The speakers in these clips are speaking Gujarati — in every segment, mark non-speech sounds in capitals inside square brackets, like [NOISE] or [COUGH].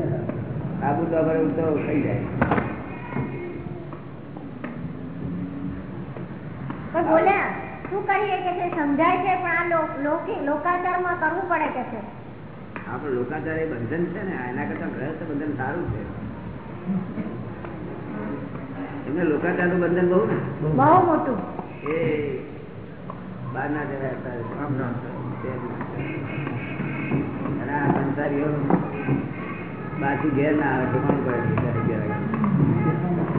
[LAUGHS] આબુ તો અમારે તો થઈ જાય. બોલ્યા શું કરીએ કે છે? સમજાય છે પણ આ લો- લૌકિક કરવું પડે કે છે? આપણે લોકાચાર એ બંધન છે ને એના કરતા ગ્રહસ્થ બંધન સારું છે. એમને લોકાચારનું બંધન બહુ બહુ મોટું. એ બહાર ના જવાય સંસારીઓ બાકી ઘેર ના આવે તો કોણ કરે ત્યારે ઘેર આવે.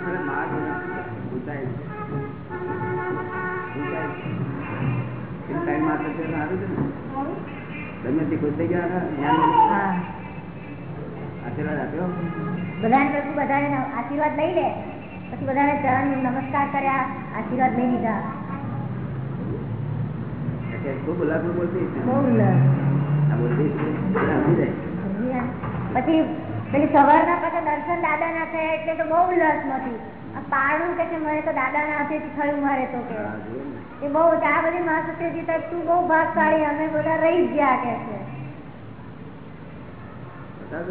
અને માર્ગ ઊંચાઈ છે. ઊંચાઈ છે. એ ટાઈમમાં થશે તો ખુશ થઈ ગયા આશીર્વાદ આપ્યો બધાને આશીર્વાદ લઈ લે પછી બધાને ચરણ નમસ્કાર કર્યા આશીર્વાદ લઈ લીધા. પછી પેલી સવારના પછી દર્શન દાદા ના થયા એટલે તો બહુ ઉલ્લાસ નથી પાડું કે મને તો દાદા ના હાથે થયું મારે તો કે. ને. એ બહુ આ બધી મહાસત્યજી સાહેબ તું બહુ ભાગશાળી અમે બધા રહી ગયા કે છે.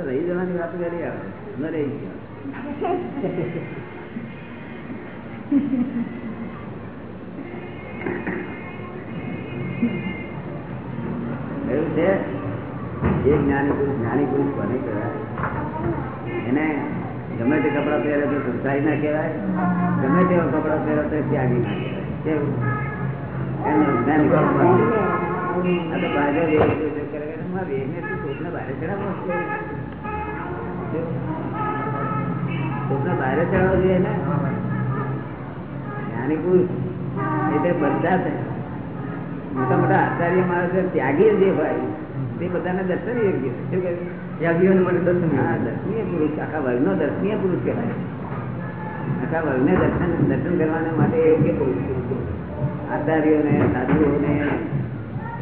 રહી જવાની વાત કરી આવે. ન રહી ગયા. [LAUGHS] ગમે તે કપડા પહેરે તો ગમે તેવા કપડા પહેરે તો ત્યાગી ના કહેવાય. કેવું? એનું જ્ઞાની આ તો બાજો વેગને તું કોકને બહાર ચડાવવો કોકને જ્ઞાની પુરુષ એટલે બધા મોટા મોટા આચાર્ય માણસો ત્યાગી જે હોય તે બધાને દર્શન યોગ્ય શું કહે? ત્યાગીઓને માટે દર્શન દર્શનીય પુરુષ આખા વર્ગનો દર્શનીય પુરુષ કહેવાય. આખા વર્ગને દર્શન દર્શન કરવાના માટે યોગ્ય પુરુષ આચાર્યોને સાધુઓને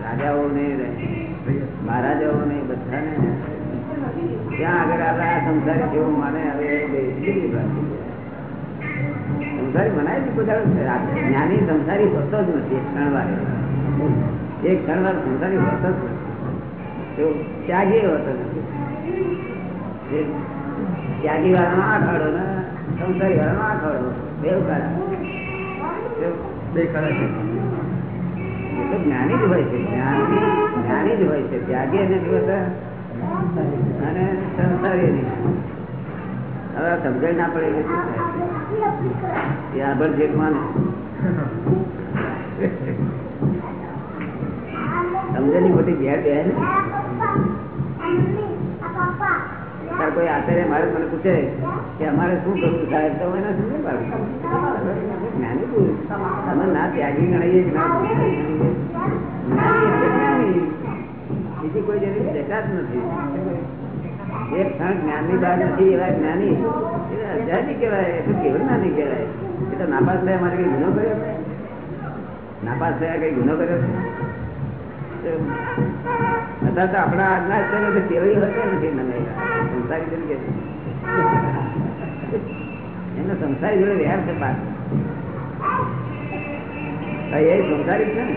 રાજાઓને મહારાજાઓને બધાને. ત્યાં આગળ આપણે સંસારી જેવું માને હવે. સંસારી મનાય છે બધા જ્ઞાની સંસારી હોતો જ નથી એક ક્ષણવાર એક ક્ષણવાર સંસારી હોતો જ નથી. ત્યાગી હોતો નથી. ત્યાગી વાળાનો આ ખાડો ને સંસારી વાળાનો આ ખાડો બેવ ખાડા બે ખરા છે. એ તો જ્ઞાની જ હોય છે. જ્ઞાની જ્ઞાની જ હોય છે. ત્યાગી અને હોતા અને સંસારી નહીં. હવે સમજાય ના પડે એટલે શું થાય? એ આભર જેઠમાં સમજણની મોટી ઘેર બે ને. કોઈ આચાર્ય મારે મને પૂછે કે અમારે શું કરવું સાહેબ, તો મને શું નહીં પાડું. જ્ઞાની પુરુષ ના ત્યાગી ગણાઈએ. જ્ઞાની બીજી કોઈ જેની જ નથી. એક ક્ષણ જ્ઞાનની બહાર નથી, એવા જ્ઞાની એ કહેવાય, એ કેવું નાની કહેવાય. એ તો નાપાસ થયા મારે કઈ ગુનો કર્યો? નાપાસ થયા કઈ ગુનો કર્યો અત્યારે તો આપણા આજના અત્યારે તો કેવી હશે નથી મને સંસારી તરીકે એમને સંસારી જોડે વ્યાર છે પાછો. એ સંસારી છે ને.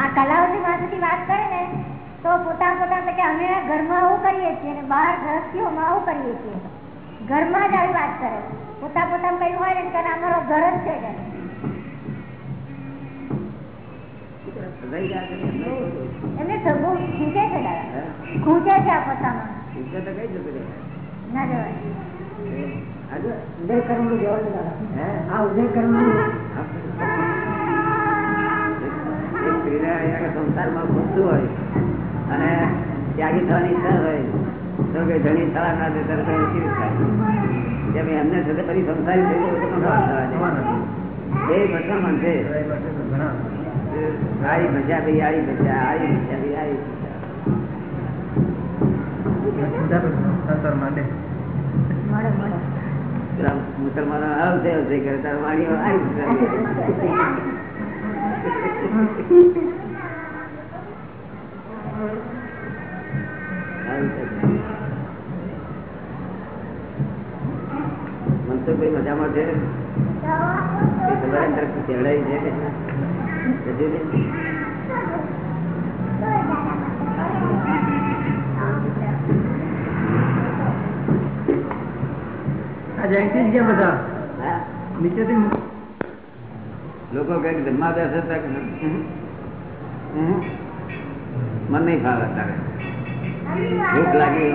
આ કલાઓની વાત કરે ને તો પોતા પોતા કે અમે ઘરમાં આવું કરીએ છીએ અને બહાર ગ્રહસ્થીઓમાં આવું કરીએ છીએ. ઘરમાં જ આવી વાત કરે. પોતા પોતા કઈ હોય ને અમારો ઘર જ છે એમને એમને ખૂંચે છે દાદા? ખૂંચે છે આ પોતામાં. ઈચ્છા તો કઈ જતું ના જવાય. ઉદય કરવાનું જવાનું દાદા. આ ઉદય કરવાનું સંસારમાં ખૂટતું હોય. અને ત્યાગી થવાની ઈચ્છા હોય તો કે ધણી થવા ના દે તરફ જેમ એમને સાથે ફરી સંસારી થઈ ગયો. એ છે ઘણા. આઈ મજા ભાઈ આઈ મજા આઈ મજા ભાઈ આઈ મુસલમાનો આવશે આવશે કરે તાર વાણીઓ આઈ મજા આવું મજામાં છે ચહેડાઈ છે લોકો કંઈક જમવા બેસે. મન નહીં ફાવે તારે. ભૂખ લાગી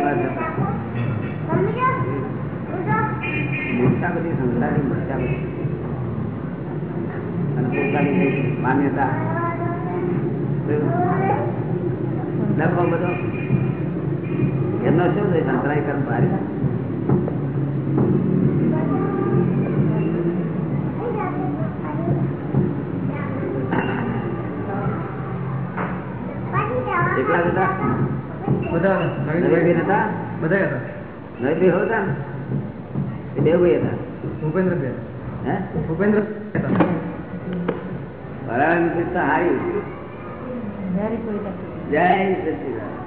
બધી મોટા બધી. અને પોતાની માન્યતા. બધો. એમનો શું છે સંતરાય કર્મ? એકલા જ હતા? બધા નવીનભાઈ. હતા? બધા હતા. નવીનભાઈ હોતા? ને બે ભાઈ હતા. ભૂપેન્દ્ર હે? ભૂપેન્દ્ર હતા. વરાળાની હારી. જય સચિદાન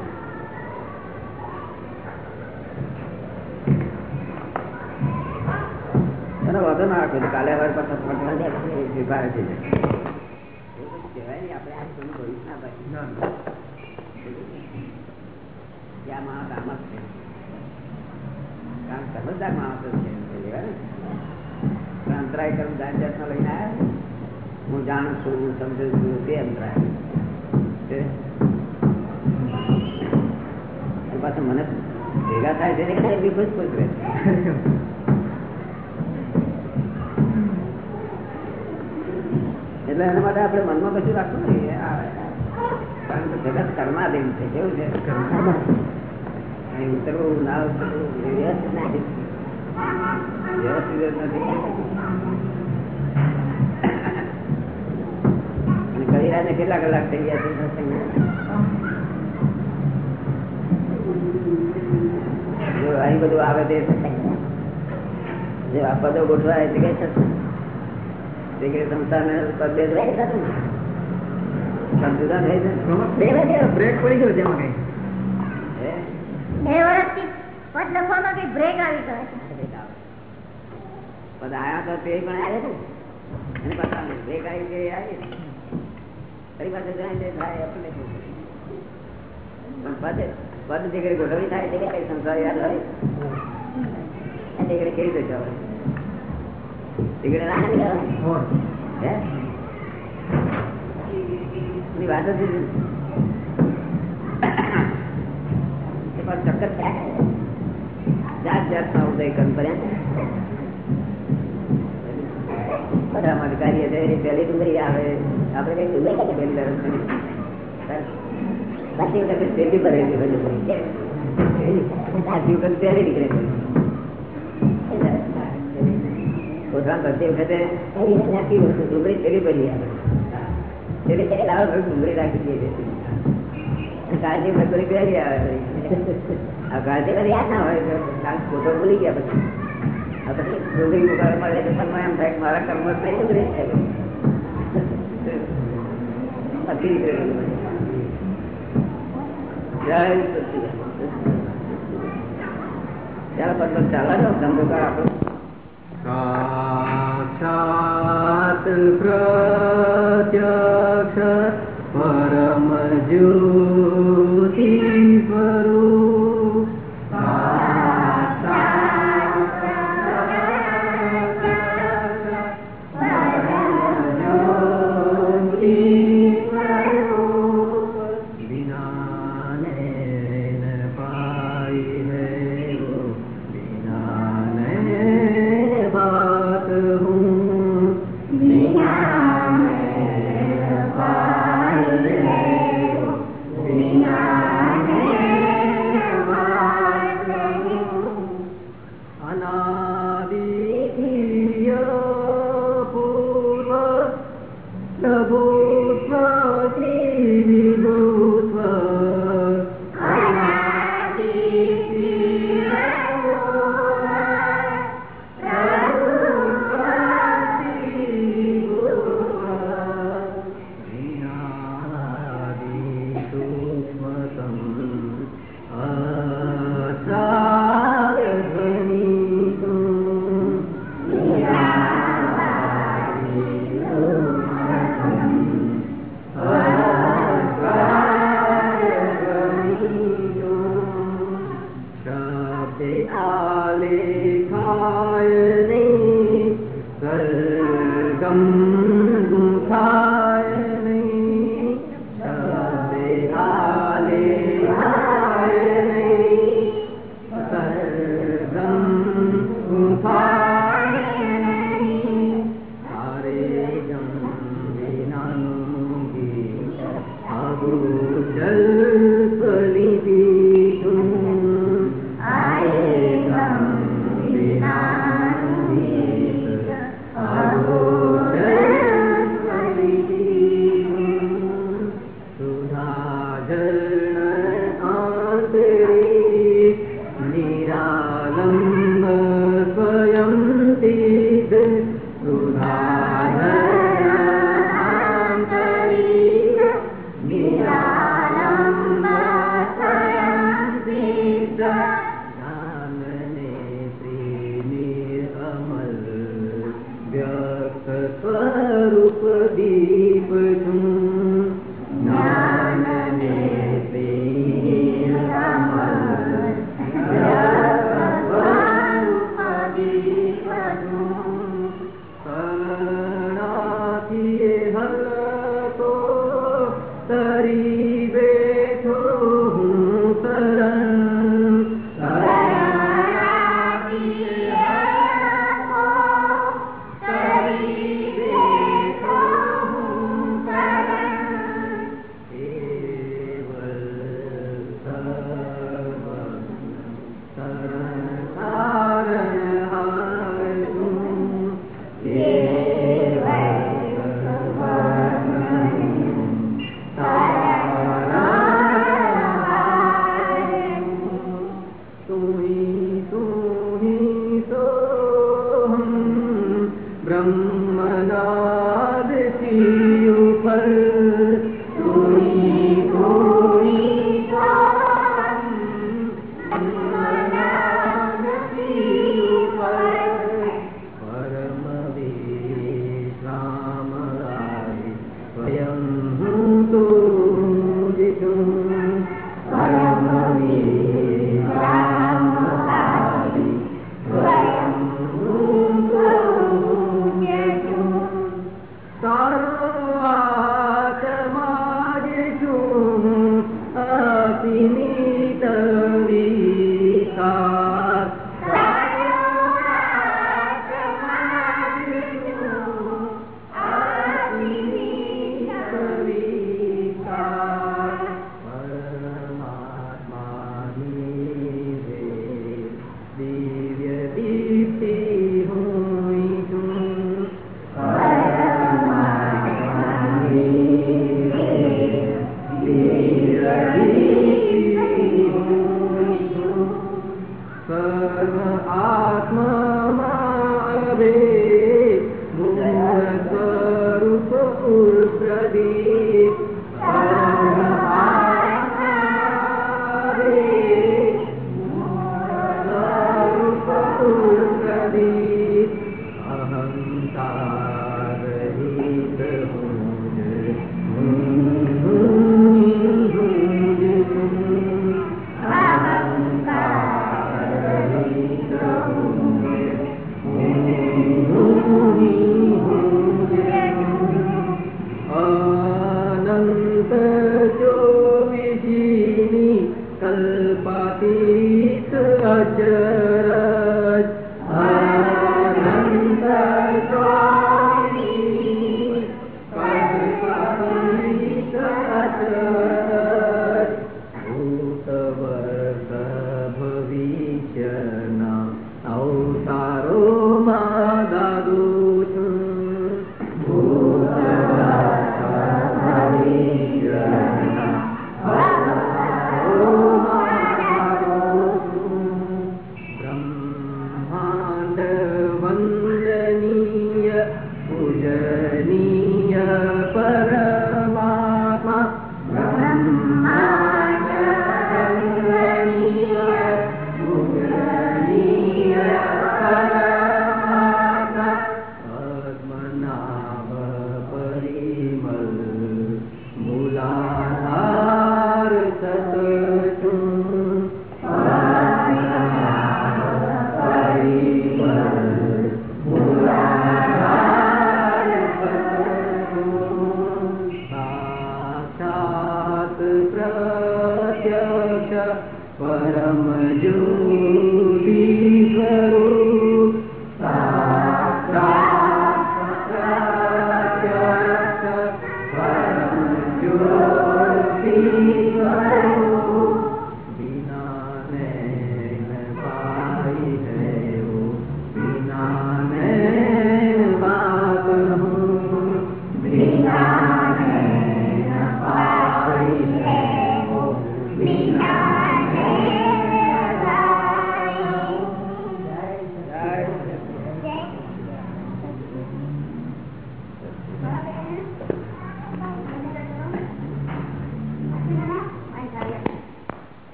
એનો વાંધો ના રાખો કાલે વાર પાછા વિભાગ છે. કહેવાય આપણે આ ભવિષ્ય ના. ભાઈ અંતરાય કરું જાત જાતનો લઈને આવ્યા હું જાણું છું, હું સમજુ છું તે અંતરાય પાછું મને ભેગા થાય છે એટલે એના માટે આપણે મનમાં કશું રાખવું નહીં જગત કર્માધીન છે, કેવું છે? અહીં ઉતરવું ના ઉતરવું કેટલા કલાક થઈ ગયા છે? અહીં બધું આવે તે જે આ પદો ગોઠવાય તે કઈ થશે? કે સંસ્થા પદ રહી જાય બ્રેક પડી ગયો તેમાં કઈ? બે વર્ષથી પદ લખવામાં કઈ બ્રેક આવી ગયો પદ આયા તો તે પણ આવ્યા એને પાછા બ્રેક આવી ગઈ આવી. ફરી પાછું જાય તે થાય પણ પદ પદ જે ઘડી ગોઠવણી થાય તે કઈ સંસાર યાદ હોય? તે ઘડી કેવી રીતે તે ઘડી. હે? વાત જ કાર્ય. છે એની પહેલી ડુંગળી આવે. આપણે કઈ ડુંગળી કાઢી પહેલી ડુંગળી. પેલી રાખી દઈએ કાળજી પહેરી આવે. ગયા પછી. પછી ડુંગળી મુકાવા મળે તો. ચાલો પણ ચાલો ને, ધંધો કર આપણો. સાક્ષાત પ્રત્યક્ષ પરમ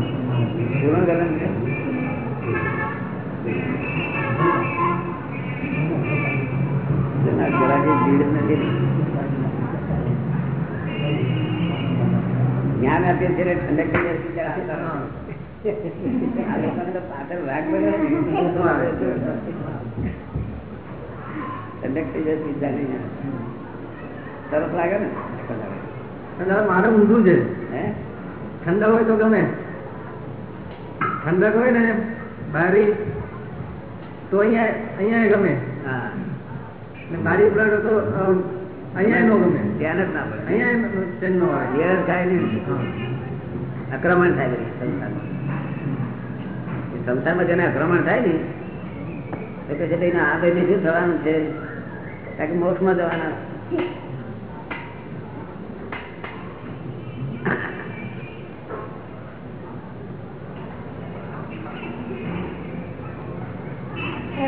પૂર્ણ જ્ઞાન આપીએ છીએ ઠંડક પાછળ રાગ પડ્યો ને, શું આવે છે? ઠંડક થઈ જાય સરસ લાગે ને મારે ઊંધું છે હે ઠંડક હોય તો ગમે ઠંડક હોય ને બારી તો અહીંયા અહીંયા ગમે. હા. ને બારી ઉપર તો અહીંયા નો ગમે. ધ્યાન જ ના પડે. અહીંયા ચેન નો આવે. યર થાય નહીં. આક્રમણ થાય બધી સંસારમાં સંસારમાં જેને આક્રમણ થાય ને તો પછી આ બેને શું થવાનું છે? કારણ કે મોક્ષમાં જવાના.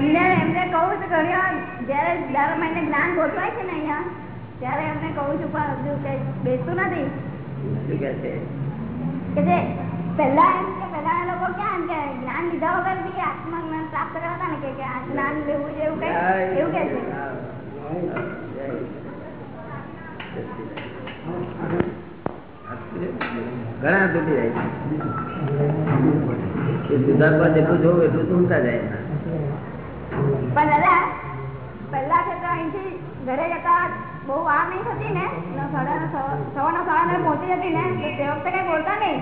એમને એમને કહું છું ઘણી જયારે દર મહિને જ્ઞાન ગોઠવાય છે ને અહીંયા ત્યારે એમને કહું છું પણ હજુ કઈ બેસતું નથી કે જે પહેલા એમ કે પહેલાના લોકો ક્યાં કે જ્ઞાન લીધા વગર બી આત્મજ્ઞાન પ્રાપ્ત કરતા ને કે કે આ જ્ઞાન લેવું એવું કઈ એવું કે છે ઘણા તૂટી જાય છે સુધારવા જેટલું જોવું એટલું તૂટતા જાય પણ દાદા પહેલા છે તો અહીંથી ઘરે જતા બહુ વાર નહીં થતી ને. ને સવારના સાડા પહોંચી જતી ને. તે વખતે કઈ બોલતા નહીં.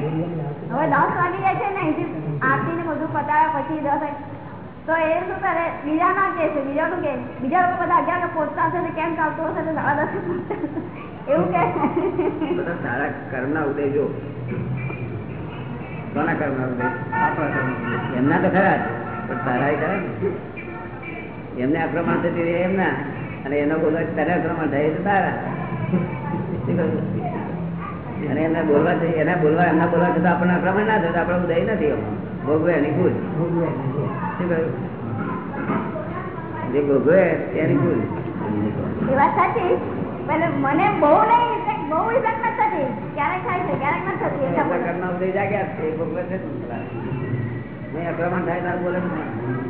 હવે દસ વાગી જાય છે ને અહીંથી આરતી ને બધું પતાવ્યા પછી દસ તો એ શું કરે બીજા ના કે છે બીજા શું કે બીજા લોકો બધા અગિયાર પહોંચતા હશે ને કેમ ચાલતું હશે તો સાડા દસ એવું કે બધા સારા કર્મના ઉદય જો. કોના કર્મના ઉદય? આપણા એમના તો ખરા પણ સારા ખરા ને એમને આક્રમણ થતી રહે એમના. અને એનો બોલવા તને આક્રમણ થાય તો તારા. અને એમને બોલવા એના બોલવા એમના બોલવા છતાં આપણને આક્રમણ ના થતું આપણે ઉદય નથી. ભોગવે એની ભૂલ. જે ભોગવે તેની ભૂલ. મને બહુ નહીં બહુ ઇફેક્ટ નથી થતી. ક્યારેક થાય છે ક્યારેક નથી થતી એટલા એમના ઉદય જાગ્યા છે ભોગવે છે? નહીં. આક્રમણ થાય તારું બોલે નહીં.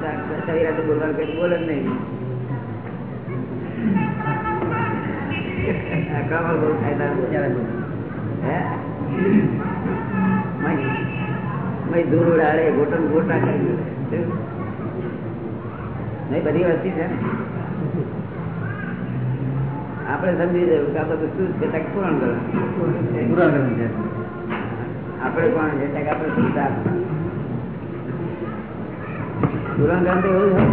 નહીં તો બોલવાનું કઈ બોલે જ નહીં આપણે સમજી જવું કે આ બધું શું છે પૂરણ કરવાનું આપણે કોણ છે આપણે સુધાર પૂરણ કામ તો એવું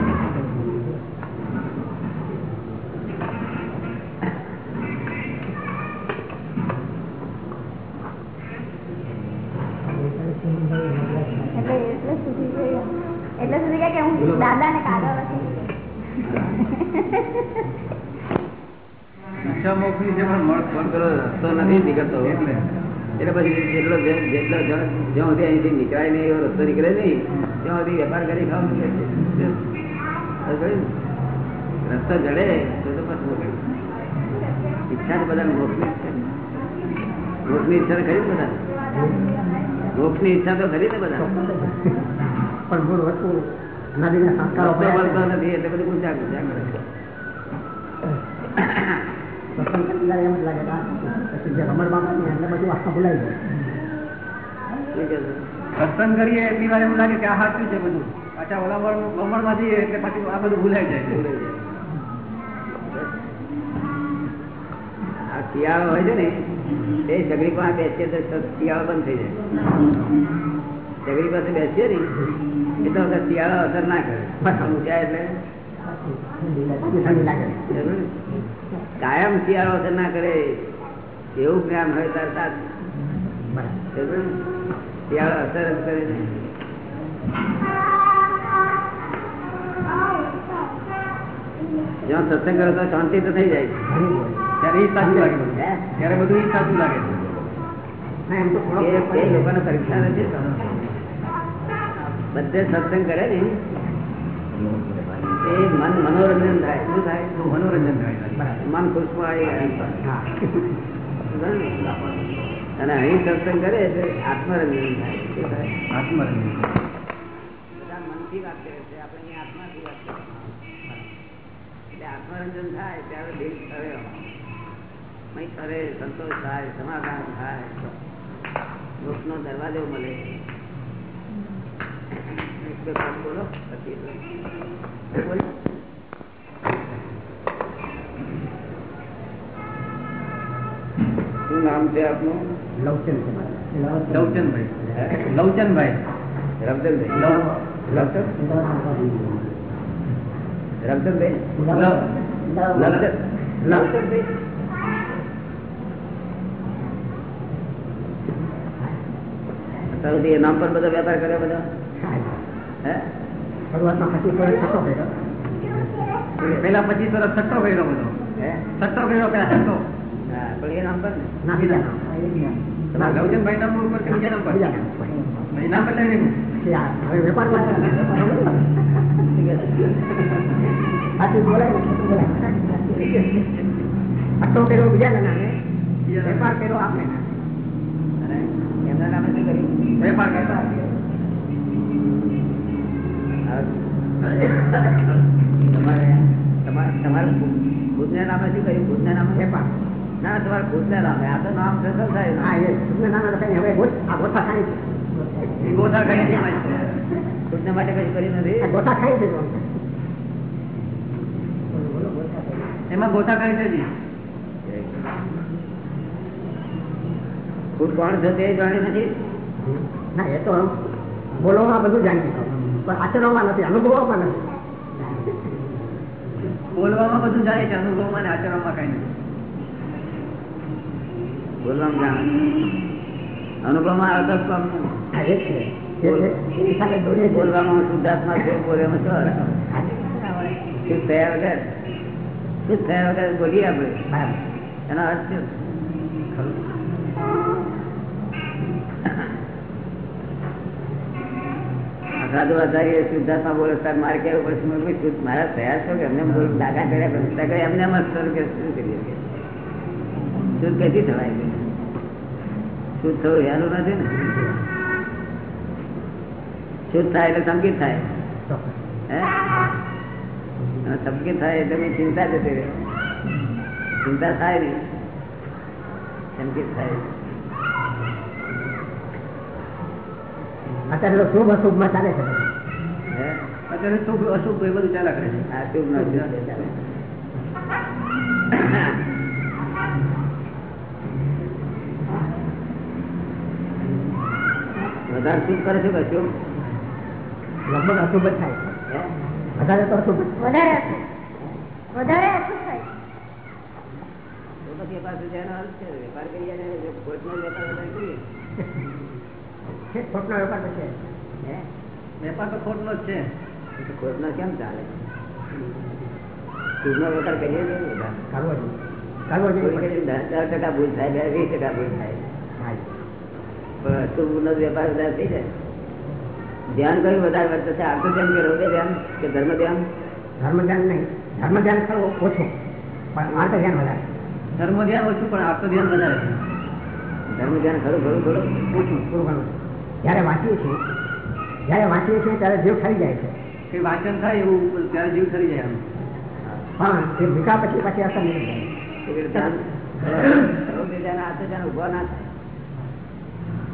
એટલે એટલે સુધી કે- એટલે સુધી કે- કે હું દાદા ને કાઢો નથી મોકલી છે પણ મળતું ફોન કરો રસ્તો નથી નીકળતો એટલે. એટલે પછી જેટલો જેટલો જ્યાં સુધી અહીંથી નીકળાય નહીં એવો રસ્તો નીકળે નહીં ત્યાં સુધી વેપાર કરી ને? રસ્તો જડે તો તો પછી ઈચ્છા તો બધા મોક્ષની મોક્ષની ઈચ્છા ખરી ને બધા મોક્ષની ઈચ્છા તો ખરી ને બધા પણ મૂળ વસ્તુ નથી એટલે બધું કરે કરતી વાર એમ જ લાગે પછી જે રમણમાં એટલે બધું આખા ભૂલાઈ જાય શું કહે છે? સત્સંગ કરીએ એટલી વાર એવું લાગે કે આ સાચું છે બધું. પાછા ઓલા રમણમાં જઈએ એટલે પછી આ બધું ભૂલાઈ જાય. આ શિયાળો હોય છે ને એ સગડી પાસે બેસીએ તો શિયાળો બંધ થઈ જાય. સગડી પાસે બેસીએ ને એટલે વખત શિયાળો અસર ના કરે. ઊંચાય એટલે? કાયમ શિયાળો અસર ના કરે એવું જ્ઞાન હોય તાર સાથ. શિયાળો અસર જ કરે ને. જ્યાં સત્સંગ કરો તો શાંતિ તો થઈ જાય. ત્યારે એ સાચું લાગે. ત્યારે બધું એ સાચું લાગે. લોકોને પરીક્ષા નથી. બધે સત્સંગ કરે ને. એ મન મનોરંજન થાય. શું થાય? મનોરંજન થાય? મન ખુશ? અને અહીં સત્સંગ કરે છે આત્મરંજન થાય. શું થાય? આત્મરંજન. બધા મનથી વાત કરે છે. આપણે અહીં આત્માથી વાત કરે એટલે આત્મરંજન થાય ત્યારે દિલ કરે મય કરે સંતોષ થાય સમાધાન થાય. મોક્ષનો દરવાજો મળે એક બે પદ બોલો પછી તો- બોલો. શું નામ છે આપનું? રમચંદભાઈ રમચંદભાઈ લવચંદભાઈ. નામ પર બધા વેપાર કર્યા બધો? પેલા પચીસ વર્ષ છઠ્ઠો કર્યો બધો. છઠ્ઠો કર્યો પેલા છઠ્ઠો. પણ એ નામ પર ને? નામ લવચનભાઈ નામ ઉપર કે બીજા નામ પર. એ નામ બદલાવી અને એમના નામે શું કર્યું? વેપાર કરતા તમારે ખુદના નામે શું નામે ના ના તમારે ખુદના નામે. આ તો નામ સસલ થાય. એ ગોથા ખાઈ છે. માટે કઈ કર્યું નથી. એમાં ગોથા ખાઈ છે ભૂત કોણ છે તે જાણી નથી? ના એ તો બોલવામાં બધું જાણી શકું પણ આચરણમાં નથી અનુભવમાં નથી. બોલવામાં બધું જાય છે અનુભવમાં ને આચરણમાં કઈ નથી. બોલવામાં જાણે અનુભવમાં આવતો. બોલવામાં શુદ્ધાત્મા છે બોલેમાં શું થયા વગર? શુદ્ધ થયા વગર બોલીએ આપણે? બરાબર. એનો અર્થ શું? સાધુ આચાર્ય શુદ્ધાત્મા બોલે તાર મારે કેવું પડશે? મેં કીધું, શુદ્ધ મારા થયા છો કે એમને ડાકા કર્યા કરે ત્યાં એમને એમ સર કે શું કરીએ શુદ્ધ કઈથી થવાય શુદ્ધ થવું હેલું નથી ને? શુદ્ધ થાય એટલે સંગીત થાય? હે? અને થાય એટલે ચિંતા જતી રહે. ચિંતા થાય નહીં. સંગીત થાય. અત્યારે તો શુભ અશુભમાં ચાલે છે હે? અત્યારે શુભ અશુભ એ બધું ચાલ્યા કરે છે. આ શુભ ન ચાલે વધારે શુભ કરે છે અશુભ લગભગ અશુભ જ થાય. હે? વધારે તો અશુભ. વધારે વધારે અશુભ થાય. તો પછી પાછું જેનો અર્થ છે. વેપાર કરીએ ને જો ખોટનો વેપાર કરીએ. ખોટનો વેપાર તો છે. વેપાર તો ખોટનો જ છે. ખોટનો કેમ ચાલે? શુભનો વેપાર કરીએ છીએ બધા કરવો જોઈએ દસ ટકા ભૂલ થાય વીસ ટકા ભૂલ થાય. પણ વેપાર વધારે થઈ જાય. ધ્યાન કયું વધારે વર્તે છે આર્થ ધ્યાન કે રોગે ધ્યાન કે ધર્મ ધ્યાન? ધર્મ ધ્યાન નહીં. ધર્મ ધ્યાન કરવું ઓછું. પણ આર્થ ધ્યાન વધારે. ધર્મ ધ્યાન ઓછું પણ આર્થ ધ્યાન વધારે ધર્મ ધ્યાન ખરું ખરું ખરું. ઓછું. થોડું ઘણું જ્યારે વાંચીએ છીએ જ્યારે વાંચીએ છીએ ત્યારે જીવ ઠરી જાય છે. કે વાંચન થાય એવું ત્યારે જીવ થઈ જાય પણ એ ભૂકા પછી પછી અસર નહીં ધ્યાન ઊભા ના થાય.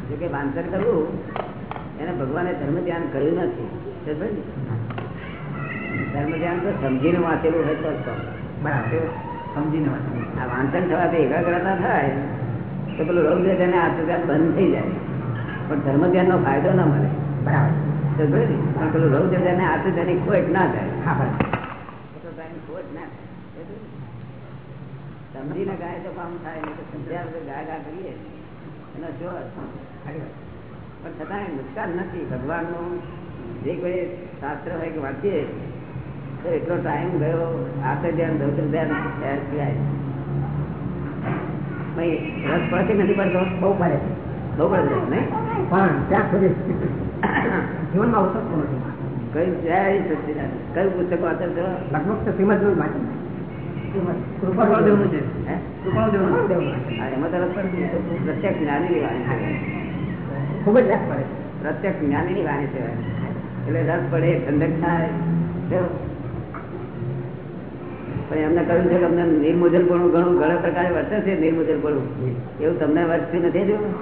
જો કે વાંચન કરવું એને ભગવાને ધર્મ ધ્યાન કર્યું નથી. ધર્મ ધ્યાન તો સમજીને વાંચેલું હોય તો બરાબર. સમજીને વાંચવું. આ વાંચન થવાથી એકાગ્રતા થાય તો પેલું રોગ ધ્યાન આર્થ બંધ થઈ જાય. પણ ધર્મ ધ્યાનનો ફાયદો ના મળે. બરાબર. ને? પણ પેલું રૌદ્ર ધ્યાન આર્થ ધ્યાનની ખોટ ના જાય હા બરાબર તો ખોટ ના થાય. સમજીને ગાય તો કામ થાય સમજ્યા વગર ગા ગા કરીએ. એનો જો. પણ છતાંય નુકસાન નથી. ભગવાનનું જે કોઈ શાસ્ત્ર હોય કે વાંચીએ તો એટલો ટાઈમ ગયો આર્થ ધ્યાન રૌદ્ર ધ્યાન થયા. સિવાય ભાઈ રસ પડે નથી પડતો બહુ પડે છે. બહુ નહીં? પણ ત્યાં સુધી જીવનમાં ઉતરતું નથી જય કયું પુસ્તક વાંચો છો? લગભગ તો શ્રીમદનું વાંચી. પ્રત્યક્ષ જ્ઞાની ની ખૂબ જ રસ પડે પ્રત્યક્ષ જ્ઞાનીની વાણી છે. એટલે રસ પડે ઠંડક થાય પણ એમને કહ્યું છે કે અમને નિર્મોજન પણ ઘણું ઘણા પ્રકારે વર્તે છે નિર્મોજન પણ એવું તમને વર્તતું નથી જોયું?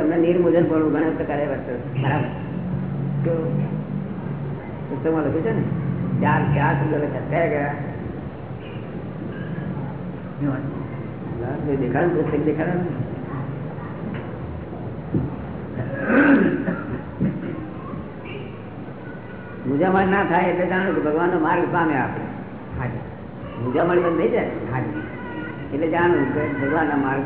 અમને નિર્મોજન પણ ઘણા પ્રકારે વર્તે લખ્યું છે ને? ચાર ચાર શબ્દ લખ્યા. કયા ગયા. દેખાડું પુસ્તક ના? થાય એટલે જાણો કે ભગવાનનો માર્ગ પામે આપણે હાજી. મુજામણ બંધ થઈ જાય? હાજી. એટલે જાણવું કે માર્ગ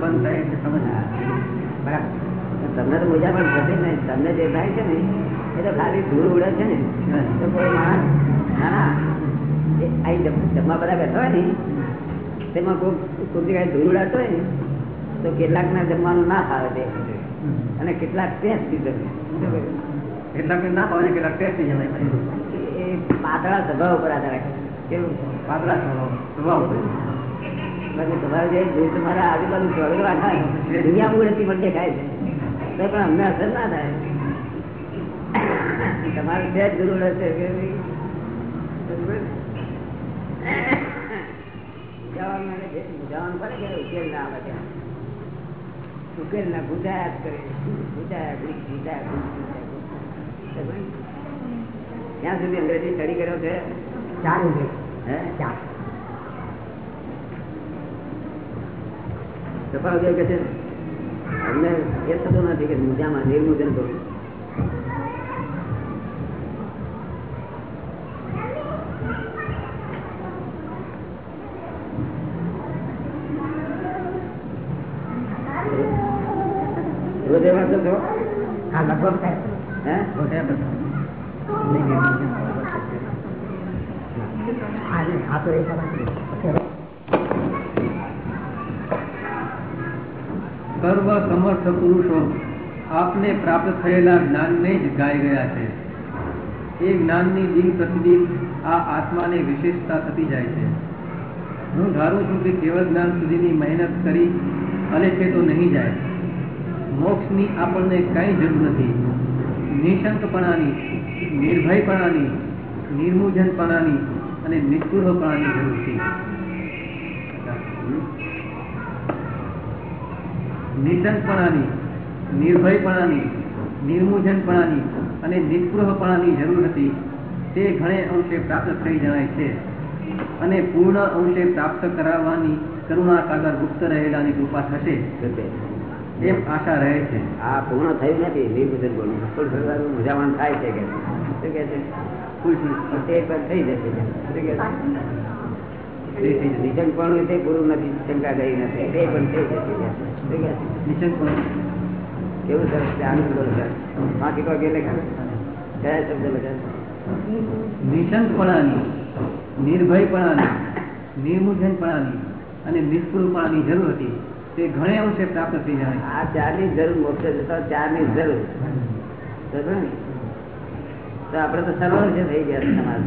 બંધ થાય એટલે બરાબર. તમને તો મુજામણ થતી જ નહીં તમને જે થાય છે ને એ તો ખાલી ધૂળ ઉડે છે ને. તો કોઈ માણસ ના ના. અહીં જમ- જમવા બધા બેઠા હોય ને તેમાં કોઈ કોઈ જગ્યાએ ધૂળ ઉડાતો હોય ને તો કેટલાકને જમવાનું ના ફાવે તે. અને કેટલાક ટેસ્ટ જમે. કેટલાક ના ફાવે કેટલાક ટેસ્ટ જવાય એ પાતળા સ્વભાવ ઉપર આધાર રાખે. કેવું આજુબાજુ સ્વર્ગ રાખા દુનિયા ઉડતી પણ પણ અમને અસર ના થાય. તમારે ત્યાં જ જરૂર હશે કે મૂંઝાવાનું પડે કે ઉકેલ ના આવે ત્યાં. ઉકેલ ના ગુંજાયા જ કરે? ક્યાં સુધી અંગ્રેજી સ્ટડી કર્યો છે? ચાર ઇંગ્લિશ હે? ચાર કપાળદેવ કે છે અમને એ થતું નથી કે મૂજામાં નિર્મૂજન કરું રોજ તો છો હા લગભગ હે? રોજ બધા. સર્વ સમર્થ પુરુષો, આપને પ્રાપ્ત થયેલા જ્ઞાનને જ ગાઈ ગયા છે. એ જ્ઞાનની દિન પ્રતિદિન આ આત્માને વિશેષતા થતી જાય છે. હું ધારું છું કે કેવળ જ્ઞાન સુધીની મહેનત કરી અને છે તો નહીં જાય. મોક્ષની આપણને કંઈ જરૂર નથી. નિશંકપણાની, નિર્ભયપણાની નિર્મૂજનપણાની અને નિસ્પૃહપણાની જરૂર છે નિશંકપણાની નિર્ભયપણાની, નિર્મૂજનપણાની અને નિસ્પૃહપણાની જરૂર હતી તે ઘણે અંશે પ્રાપ્ત થઈ જણાય છે. અને પૂર્ણ અંશે પ્રાપ્ત કરાવવાની કરુણા સાગર ગુપ્ત રહેલાની કૃપા થશે. એમ આશા રહે છે. આ પૂર્ણ થયું નથી. નિર્મૂજન બોલું મૂંઝામણ થાય છે કે શું? કે છે? થઈ જશે? તે પણ તે પૂરું નથી શંકા ગઈ નથી. તે પણ થઈ જશે? નિશંકપણું. કેવું સરસ છે? આનંદ બોલો સર. બાકી તો અગેલે કયા શબ્દ લખ્યા? નિશંકપણાની નિર્ભયપણાની નિર્મૂજનપણાની અને નિષ્ફળપણાની જરૂર હતી. તે ઘણે અંશે પ્રાપ્ત થઈ જાય. આ ચારની જરૂર મોક્ષ જતા ચારની જરૂર. બરાબર ને? તો આપણે તો સર્વ વિશે થઈ ગયા તમારે.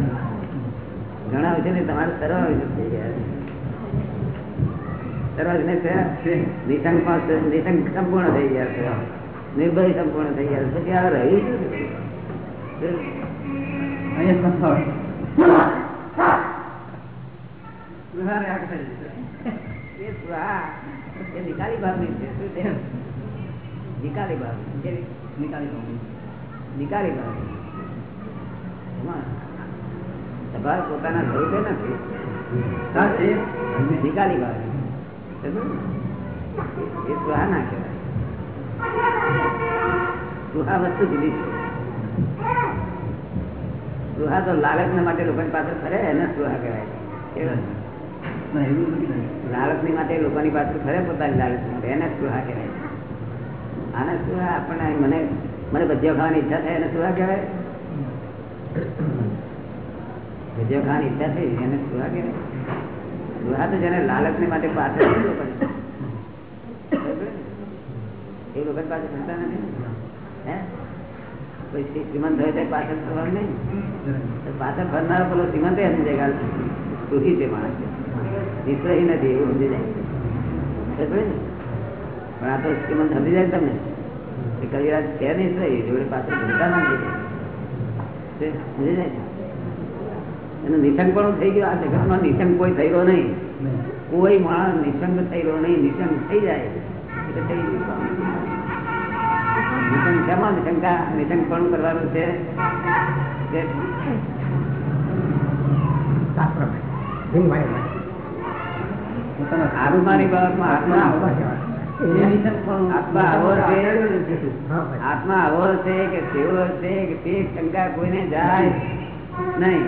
ઘણા વિશે તમારે સર્વ વિશે થઈ ગયા સર્વ નિશંક નિશંક સંપૂર્ણ થઈ ગયા છે. નિર્ભય સંપૂર્ણ થઈ ગયા પછી આ એ નિકાલી ભાવની છે. શું છે? નિકાલી ભાવ? નિકાલી દઉં. નિકાલી ભાવ સ્વભાવ પોતાના સ્વરૂપે નથી. નિકાલી ભાવ એ સુહા ના કહેવાય. સુહા વસ્તુ જુદી છે. સુહા તો લાલચ માટે લોકોની પાસે ફરે એને સુહા કહેવાય. લાલચ ના, ને. માટે લોકોની પાસે ફરે પોતાની લાલચ માટે એને સુહા કહેવાય. આને સુહા આપણને મને મને ભજીયા ખાવાની ઈચ્છા થાય એને સુહા કહેવાય. ભજીયા ખાન ઈચ્છા થઈ, એને સુરા કે સુરા તો જેને લાલચની માટે પાસે ફરે લોકોની. બરાબર ને? એ લોકોની પાસે ફરતા નથી. હે? શ્રીમંત હોય તો પાછળ નહીં. પાછળ ફરનારો પેલો શ્રીમંત છે માણસ. નિશ્ચય નથી, એવું સમજી જાય. ને? પણ આ તો શ્રીમંત સમજી જાય તમને. કવિરાજ છે નહીં જોડે પાછળ ઘૂમતા ના જઈએ. તે સમજી જાય ને? એનું નિશંક પણ થઈ ગયું. આ જગતમાં નિશંક કોઈ થયેલો નહીં. કોઈ માણસ નિશંક થયેલો નહીં. નિશંક થઈ જાય. નિસંગ શેમાં શંકા નિશંક પણ કરવાનું છે? કે શાસ્ત્ર મારી પોતાના બાબતમાં હાથમાં આવો. એ નિશંક પણ આત્મા આવો છે. આત્મા આવો છે કે તેવો છે કે તે શંકા કોઈને જાય નહીં.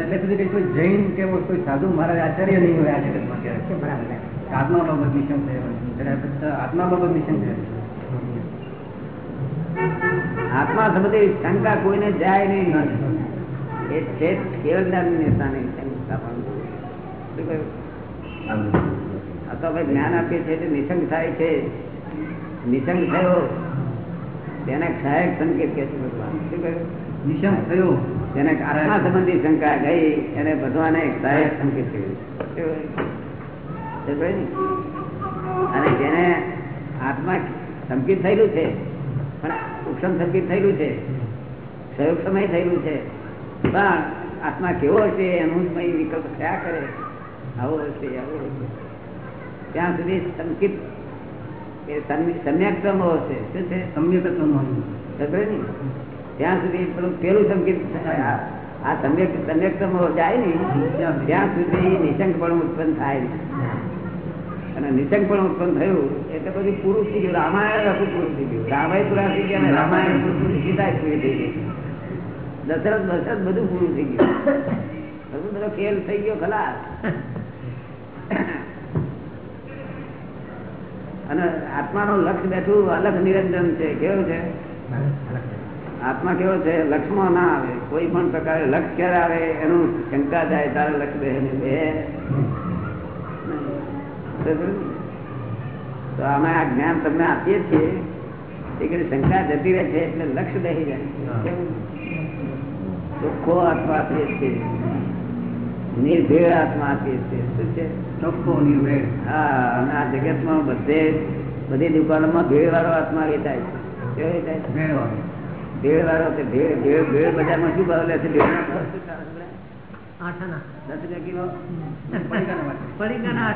એટલે સુધી કઈ કોઈ જૈન કે કોઈ સાધુ મારા આચાર્ય નહીં હોય આ જગતમાં ક્યારે કે બરાબર આત્મા બાબત મિશન થયો આત્મા બાબત મિશન થયો આત્મા સંબંધે શંકા કોઈને જાય નહીં. એ છે કેવળ નિશાની શંકા પણ. શું કહ્યું? આ તો જ્ઞાન આપીએ છીએ તે નિસંગ થાય છે. નિસંગ થયો તેને સહાયક સંકેત કે છે ભગવાન. શું કહ્યું? નિસંગ થયો. તેને આત્મા સંબંધી શંકા ગઈ એને ભગવાને સહાયક સંકેત ને? અને જેને આત્મા સંકેત થયેલું છે પણ ઉપશમ સંકેત થયેલું છે સહયોગ સમય થયેલું છે પણ આત્મા કેવો હશે એનું વિકલ્પ થયા કરે. આવો હશે આવો હશે. ત્યાં સુધી સંકિત એ સમ્ય- સમ્યક્તમ છે શું છે? સમ્યક ને ત્યાં સુધી પેલું સંકિત આ સમ્યક સમ્યક સમ્યક્તમ જાય ને, ત્યાં સુધી નિશંકપણું ઉત્પન્ન થાય અને અને પણ ઉત્પન્ન થયું એટલે બધું પૂરું થઈ ગયું. રામાયણ આખું પૂરું થઈ ગયું. રામાયણ પૂરા થઈ ગયા રામાયણ પૂરું સીતા પૂરી થઈ ગઈ. દશરથ દશરથ બધું પૂરું થઈ ગયું. બધું બધો ખેલ થઈ ગયો ખલાસ. અને આત્માનું લક્ષ બેઠું, અલગ નિરંજન છે. કેવું છે? આત્મા કેવો છે? લક્ષ્યમાં ના આવે. કોઈ પણ પ્રકારે લક્ષ ક્યારે આવે? એનું શંકા જાય તારે લક્ષ બે બે? તો અમે આ જ્ઞાન તમને આપીએ છીએ. એ શંકા જતી રહે છે, એટલે લક્ષ્ય દહી જાય? ચોખ્ખો આત્મા આપીએ છીએ નિર્ભેળ આત્મા આપીએ છીએ શું છે હા અને આ જગતમાં બધે બધી દુકાનોમાં ભેળ વાળો આત્મા વેચાય છે. ભેળ વાળો તે ભેળ ભેળ ભેળ બજારમાં શું ભાવ લે છે? ભેળ દસ રૂપિયા કિલો? પડીકાના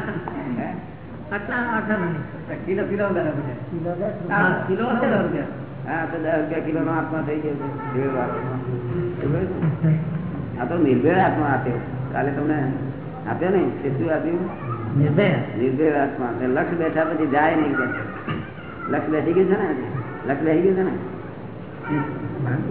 કિલો કિલો. કિલો. હા તો દસ રૂપિયા કિલો નો આત્મા થઈ ગયો છે. ભેળ વાળો? આ તો નિર્ભેળ આત્મા આપ્યો કાલે તમને આપ્યો ને તે શું આપ્યું? નિર્ભય? નિર્ભેળ આત્મા. તે લક્ષ બેઠા પછી જાય નહીં કે. લક્ષ બેસી ગયું છે ને લક્ષ બેસી ગયું છે ને?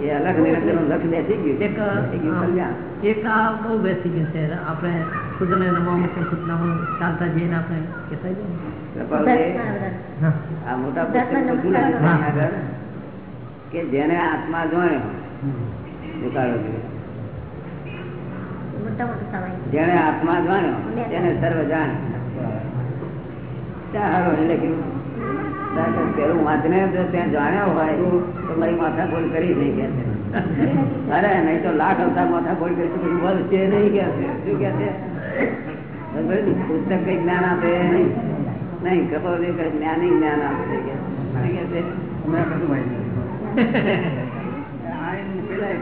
એ અલગ નિરંજનનું લક્ષ બેસી ગયું. એક થઈ ગયું કલ્યાણ. એક આ બહુ બેસી ગયું છે. આપણે ખુદને નમામું કે ખુદનામું ચાલતા જઈને આપણે કહેતા જઈએ. ને. કૃપાલજી, હા. આ મોટા પુસ્તકમાં શું લખ્યું છે અહીં આગળ? કે જેને આત્મા જોયો દેખાડો છે. જેને આત્મા જાણ્યો તેને સર્વ જાણ. સારું એટલે પેલું વાંચને જો ત્યાં જાણ્યો હોય તો મારી માથા બોલ કરી નહીં કે અરે નહીં તો લાખ અવતાર માથા બોલ કરી તો પછી બોલશે નહીં કે શું કે છે? પુસ્તક કઈ જ્ઞાન આપે નહીં. નહીં કપોળ કઈ જ્ઞાની જ્ઞાન આપે કે શું કે છે? કશું કઈ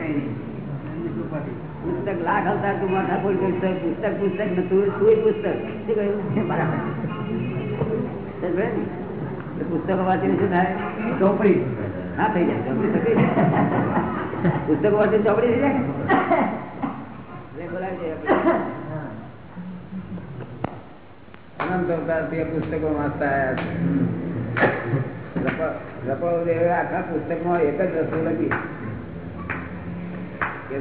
નહીં. [LAUGHS] પુસ્તક લાખ આવતા તું માથા બોલ કરી પુસ્તક પુસ્તક ને તું તું પુસ્તક. શું કહ્યું? બરાબર ને? પુસ્તકો વાંચીને શું થાય? ચોપડી. હા થઈ જાય ચોપડી થઈ જાય. પુસ્તકો વાંચીને ચોપડી થઈ જાય. અનંત અવતારથી પુસ્તકો વાંચતા આવ્યા છે. આખા પુસ્તકમાં એક જ રસ્તો લખી.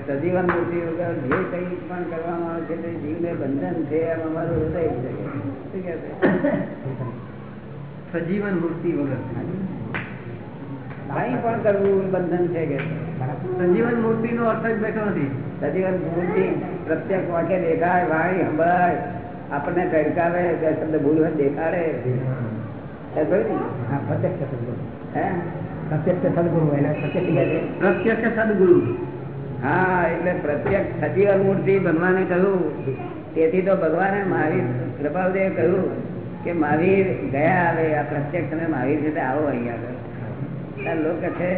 સજીવન મૂર્તિ જે કંઈ પણ કરવામાં આવે છે તે જીવને બંધન છે એમ અમારું હૃદય છે. શું કે સજીવન મૂર્તિ વગર. કઈ પણ કરવું બંધન છે કે સજીવન મૂર્તિ નો અર્થ જ બેઠો નથી. સજીવન મૂર્તિ પ્રત્યેક વાક્ય દેખાય વાણી સંભળાય આપણને ટડકાવે કે શબ્દ ભૂલ હોય દેખાડે. પ્રત્યક્ષ સદગુરુ હે? પ્રત્યક્ષ સદગુરુ પ્રત્યક્ષ સદગુરુ હા એટલે પ્રત્યક્ષ સજીવન મૂર્તિ ભગવાને કહ્યું. તેથી તો ભગવાને મહાવીર કૃપાદેવે કહ્યું કે મહાવીર ગયા આવે આ પ્રત્યક્ષ અને મહાવીર છે આવો અહીંયા આગળ. લોકો છે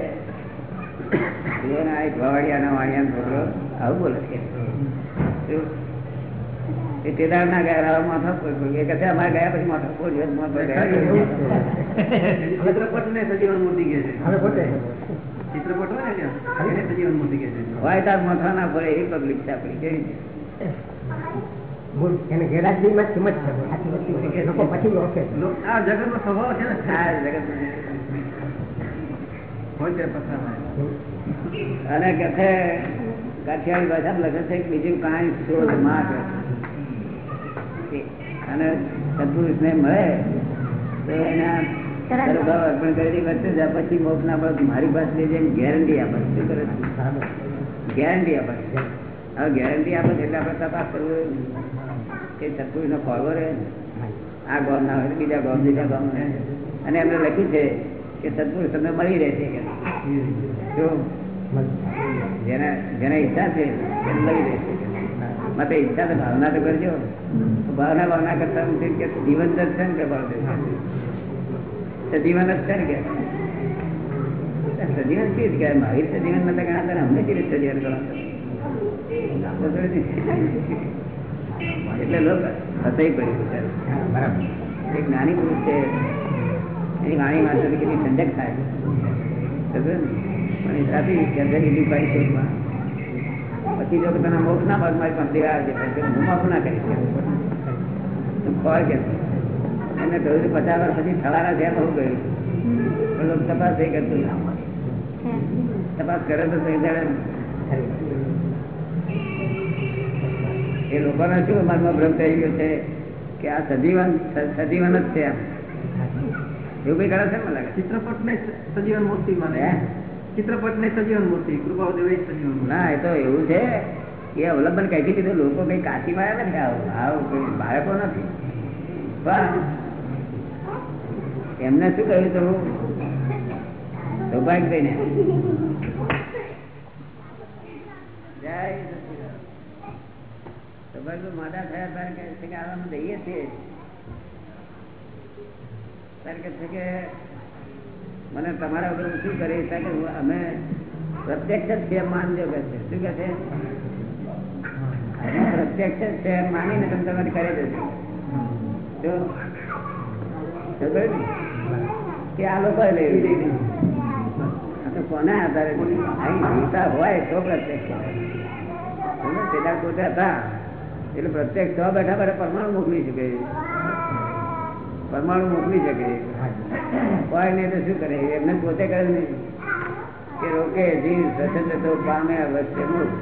જુઓ ને આ એક વાવાડિયાનો વાણિયાનો છોકરો આવું બોલે છે. ગયા માથા એ કહે અમારે ગયા પછી માથા ગયા. [LAUGHS] ચિત્રપટ કે છે હવે પોતે ચિત્રપટ હોય ને ત્યાં એને સજીવન મૂર્તિ કે છે હોય તાર માથા ના ફોડે એવી પબ્લિક છે આપણી કેવી છે? એને ગેરહાજરીમાં જ કિંમત છે સાચી વસ્તુ છે. લોકો પછી જ ઓળખે છે. લોક- આ જગત નો સ્વભાવ છે ને આ જગતમાં. હોય ત્યારે પથરામાં અને કે છે કાઠિયાવાડી ભાષામાં લખે છે કે બીજું કાંઈ શોધમાં અને સદપુરુષ ને મળે તો એના સદભાવ અર્પણ કરેલી વચ્ચે જ પછી મોક્ષ ના પડે મારી પાસે ગેરંટી આપે. શું કરે ગેરંટી આપે. હવે ગેરંટી આપે એટલે આપણે તપાસ કરવું કે સત્પુરુષ નો ખોરવો રહે આ ગામ ના હોય બીજા ગામ બીજા ગામ ને. અને એમને લખ્યું છે કે સત્પુરુષ તમને મળી રહેશે કે જો જેને જેને ઈચ્છા છે એને મળી રહેશે માટે ઈચ્છા તો ભાવના તો કરજો. ભાવના ભાવના કરતા હું કે જીવન દર્શન કે ભાવ સજીવન જ છે ને કે? સજીવન કેવી રીતે? મહાવીર સજીવનમાં તો ઘણા તારે અમને કેવી રીતે સજીવન કરો એટલે લોક હસાઈ બરાબર. એક નાની પુરુષ છે. એની વાણી માત્ર કેટલી ઠંડક થાય. પણ સાથે જનરલી પાડી શોધમાં. પછી જો તને મોક્ષ ના ભાગ મારી પાસે આવે છે હું માફ ના કરી ખોર કે? એમને કહ્યું કે પચાસ વર્ષ પછી થવાના છે બહુ ગયું. પણ લોકો તપાસ થઈ કરતું તપાસ કરે તો એ લોકોને શું મનમાં ભ્રમ થઈ ગયો છે કે આ સજીવન સજીવન જ છે એમ. એવું કઈ કરે છે મને લાગે? ચિત્રપટ ને સજીવન મૂર્તિ મને? ચિત્રપટ ને સજીવન મૂર્તિ. કૃપાદેવ સજીવન ના એ તો એવું છે કે અવલંબન કઈ કીધું લોકો કઈ કાચી આવ્યા નથી આવું? આવું કોઈ બાળકો નથી. પણ એમને શું કહ્યું હતું સૌભાગ્ય થઈને જય સચિદાનંદ. સૌભાગ્ય માદા થયા ત્યારે કહે કે આવામાં દઈએ છીએ. ત્યારે કહે છે કે મને તમારા વગર શું ત્યારે કે અમે પ્રત્યક્ષ છે માનજો કે શું કે છે? પ્રત્યક્ષ છે માનીને તમે તમારી કરી જો ને? કે આ લોકો લેવી તો કોના આધારે અહીં જીવતા હોય તો પ્રત્યક્ષ પેલા પોતે હતા. એટલે પ્રત્યક્ષ તો બેઠા બેઠા પરમાણુ મોકલી શકે. પરમાણુ મોકલી શકે. હોય નહીં તો શું કરે? એમને પોતે કરે નહીં કે રોકે જીવ સ્વચ્છંદ તો પામે અવશ્ય મોક્ષ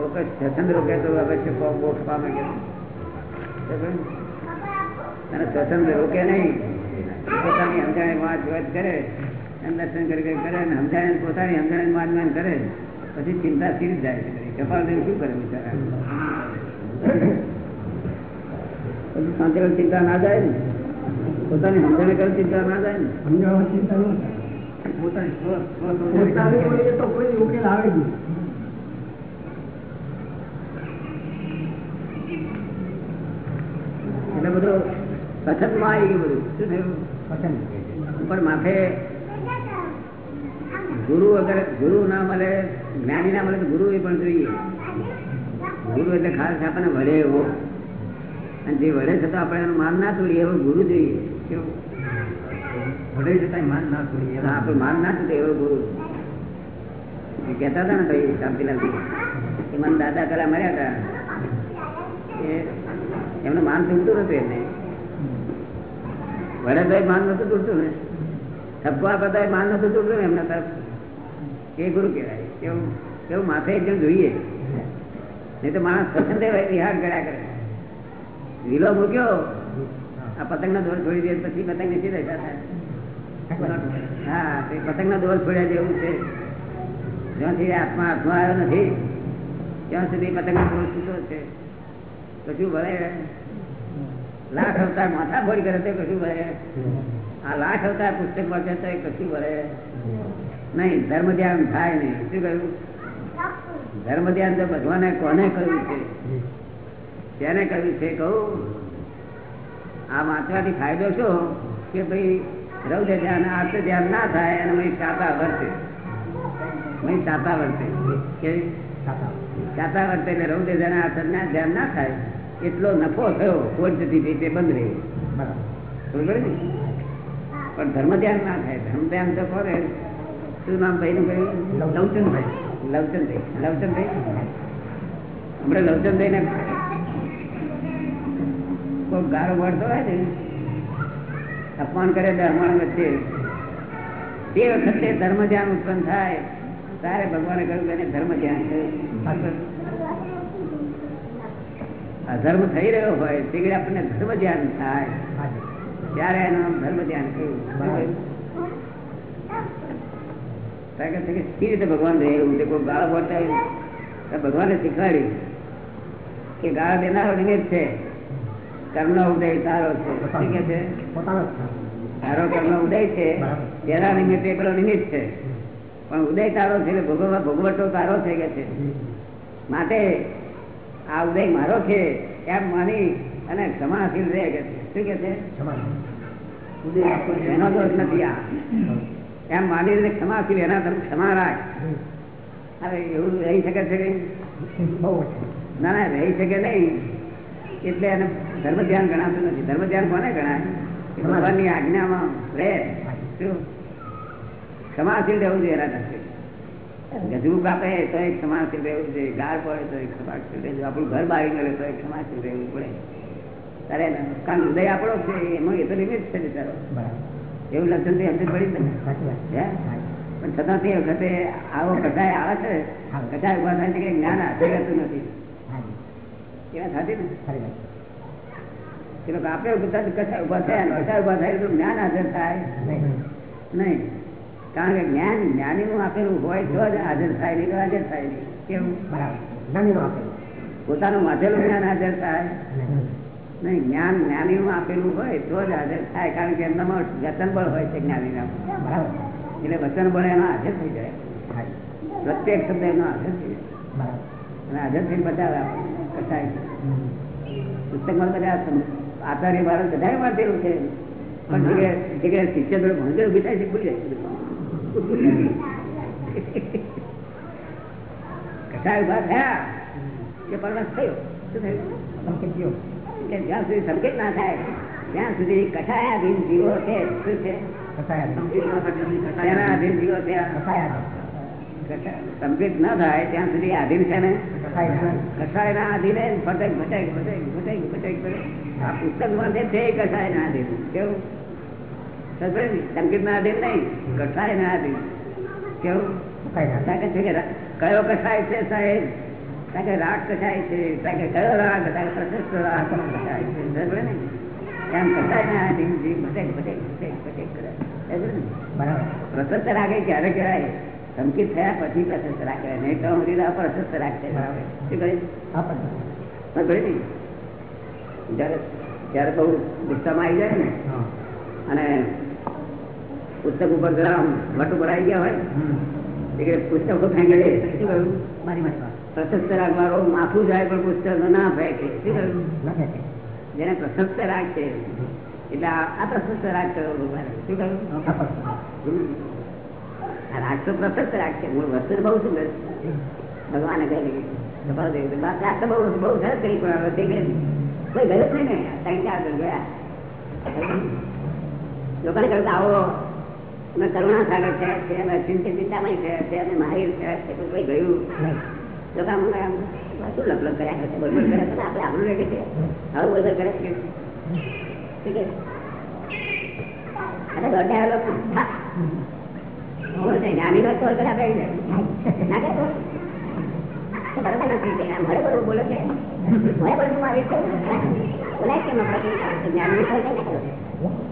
રોકે સ્વચ્છંદ રોકે તો અવશ્ય મોક્ષ પામે કે અને સ્વચ્છંદ રોકે નહીં. પોતાની સમજાણી વાત વાત કરે અને દર્શન કરી કરી અને સમજાણે પોતાની સમજાણી માન માન કરે પછી ચિંતા સ્થિર જાય છે કપાલદેવ શું કરે બિચારા પછી શાંતિલાલ ચિંતા ના જાય ને પોતાની સમજણે કરે ચિંતા ના જાય ને સમજાવવા ચિંતા ન. પોતાની હોય તો કોઈ ઉકેલ આવે નહીં. એટલે બધું કથનમાં આવી ગયું બધું શું થયું. પણ માથે ગુરુ અગર ગુરુ ના મળે જ્ઞાની ના મળે તો ગુરુ એ પણ જોઈએ. ગુરુ એટલે ખાસ આપણને વળે એવો. અને જે વડે છતાં આપણે એનું માન ના તોડીએ એવો ગુરુ જોઈએ. કેવું? વડે છતાંય માન ના તોડીએ. આપણે માન ના તૂટે એવો ગુરુ. એ કહેતા હતા ને ભાઈ શાંતિલાલ એ મને દાદા પેલા મળ્યા હતા. એમનું માન તૂટતું નતું એમને. તો માન નતું તૂટતું ને. ઠપકો બધા માન નતું તૂટતું ને એમના તરફ. એ ગુરુ કહેવાય. કેવું કેવું માથે એકદમ જોઈએ. નહીં તો માણસ પસંદ વિહાર કર્યા કરે. વિલો મૂક્યો. આ પતંગ ના દોર છોડી દે, પછી પતંગ નીચે રહેતા થાય. હા, તે પતંગ ના દોર છોડ્યા જેવું છે. જ્યાં સુધી આત્મા હાથમાં આવ્યો નથી, ત્યાં સુધી પતંગ નો દોર છૂટો છે. પછી ભલે? લાખ અવતાર માથા ફોડી કરે તો કશું ભરે. આ લાખ અવતાર પુસ્તક વાંચે તો કશું ભરે. નહીં ધર્મ ધ્યાન થાય નહીં. શું કહ્યું? ધર્મ ધ્યાન તો ભગવાને કોને કહ્યું છે? તેને કહ્યું છે? કહું. આ વાંચવાથી ફાયદો શું? કે ભાઈ રૌદ્ર ધ્યાન આર્થ ધ્યાન ના થાય અને મય શાતા વર્તે. મય શાતા વર્તે. કે? શાતા વર્તે. એટલે રૌદ્ર ધ્યાન આર્થ ધ્યાન ના થાય. એટલો નફો થયો ક્વોન્ટિટી રીતે બંધ રહી. બરાબર ને? પણ ધર્મ ધ્યાન ના થાય. ધર્મ ધ્યાન તો કરે. શું નામ ભાઈ નું કહ્યું? લવચંદભાઈ. લવચંદભાઈ. લવચંદભાઈ? હમણાં લવચંદભાઈ ને કોઈ ગારો મળતો હોય ને અપમાન કરે બ્રાહ્મણ વચ્ચે. તે વખતે ધર્મ ધ્યાન ઉત્પન્ન થાય તારે ભગવાને કહ્યું કે ધર્મ ધ્યાન થયું અધર્મ થઈ રહ્યો હોય તે ઘડી આપણને ધર્મ ધ્યાન થાય. ત્યારે એનું ધર્મ ધ્યાન કહ્યું સી રીતે ભગવાન રહે એવું તે કોઈ ગાળો બોલતા ભગવાને શીખવાડ્યું કે ગાળ દેનારો નિમિત્ત છે. કર્મ ઉદય તારો છે. શું કે છે? તારો કર્મ ઉદય છે. તેના નિમિત્તે એકલો નિમિત્ત છે. પણ ઉદય તારો છે ભોગવટો તારો છે કે છે? માટે આ ઉદય મારો છે એમ માની અને ક્ષમાશીલ રહે કે શું કે છે? એનો દોષ નથી આ. એમ માની ક્ષમાશીલ એના તમે ક્ષમા રાખ. અરે એવું રહી શકે છે કઈ બહુ ના ના રહી શકે નહીં. એટલે એને ધર્મ ધ્યાન ગણાતું નથી. ધર્મ ધ્યાન કોને ગણાય? ભગવાનની આજ્ઞામાં રહે. શું? ક્ષમાશીલ રહેવું જોઈએ એના તરફે ગજવું કાપે તો એક ક્ષમાશીલ રહેવું છે ગાળ પડે તો એક ક્ષમાશીલ રહેવું આપણું ઘર બાળી કરે તો એક ક્ષમાશીલ રહેવું પડે. તારે કારણ હૃદય આપણો છે એમાં એ તો લિમિટ છે તારો એવું લક્ષણથી અંદર પડી હે? પણ છતાં તે વખતે આવો કટાય આવે છે કટાય ઊભા થાય છે કે જ્ઞાન હાથે રહેતું નથી. એવા એ ને? આપણે બધા કટાય ઊભા થયા ને ઊભા થાય તો જ્ઞાન હાજર થાય. નહીં. કારણ કે જ્ઞાન જ્ઞાની નું આપેલું હોય તો જ હાજર થાય નહીં હાજર થાય નહીં કેવું બરાબર નો પોતાનું વાંચેલું જ્ઞાન હાજર થાય નહીં જ્ઞાન જ્ઞાની નું આપેલું હોય તો જ હાજર થાય કારણ કે એમનામાં વચન બળ હોય છે જ્ઞાનીના બરાબર એટલે વચન બળ એનો હાજર થઈ જાય પ્રત્યેક શબ્દ એનો હાજર થઈ જાય અને હાજર થઈને બતાવે કસાય. પુસ્તકમાં બધા આચાર્ય વાળા બધાએ વાંચેલું છે પણ જે કે- જે શિષ્ય ભણતર ઊભી થાય છે ભૂલી જાય કસાય ઊભા થયા કે પરવાસ થયો. શું થયું? સંકેત કે જ્યાં સુધી સંકેત ના થાય ત્યાં સુધી કસાયાધીન જીવો છે. શું છે? આધીન જીવો છે. સંકેત ના થાય ત્યાં સુધી આધીન છે ને? કસાયા ના આધીને ભટક ભટક ભટક ભટક ભટક આ પુસ્તક વાંચે છે કસાય ના આધીન. કેવું? સંકેત ના આધીન નહીં. કઠાય ના આધીન. કેવું? કયો કસાય છે સાહેબ? તાકે રાગ કસાય છે. તાકે કયો રાગ? તાકે પ્રશસ્ત રાગ કસાય છે. સમજે ને? એમ કસાય ના આધીન? જીવ ભટક ભટક ભટક ભટક કરે. બરાબર. પ્રશસ્ત રાગે ક્યારે કહેવાય? સંકેત થયા પછી પ્રશસ્ત રાગ કહેવાય. નહીં તો પ્રશસ્ત રાગ છે શું કહે જ્યારે જ્યારે બહુ ગુસ્સામાં આવી જાય ને? અને પુસ્તક ઉપર જરા વટ ઉપર આવી ગયા હોય. પુસ્તકો ફેંકે શું કહ્યું? મારી મારી વાત. પ્રશસ્ત રાગ વાળો માથું જાય પણ પુસ્તક ના ફેંકે શું કહ્યું? જેને પ્રશસ્ત રાગ છે. એટલે આ આ પ્રશસ્ત રાગ કર્યો ભગવાને? શું કહ્યું? રાગ. તો પ્રશસ્ત રાગ છે. મૂળ વસ્તુ બહુ સુંદર ભગવાને કહી રાગ તો બહુ બહુ સરસ કરી પણ હવે તે ગઈ. કોઈ ગયો જ નહીં ને? ત્રણ ચાર ગયા. લોકોને કહ્યું આવો. અમે કરુણા સાગર છે છે અમે ચિંતિત ચિંતામય છે છે અમે માહિર છે તે કોઈ ગયું. લોકો આમ શું લપલપ કર્યા કરે છે બોલ બોલ કરે છે આપણે આપણું રેડી છે. હવે બોલ બોલ કરે છે. ઠીક છે. અરે આ લોકો. જ્ઞાની વાત તોલ કર્યા બેસી ના કરે તો? તો નથી તે બરોબર બોલે છે. મારે બરોબર આવી બોલાય પડે? જ્ઞાની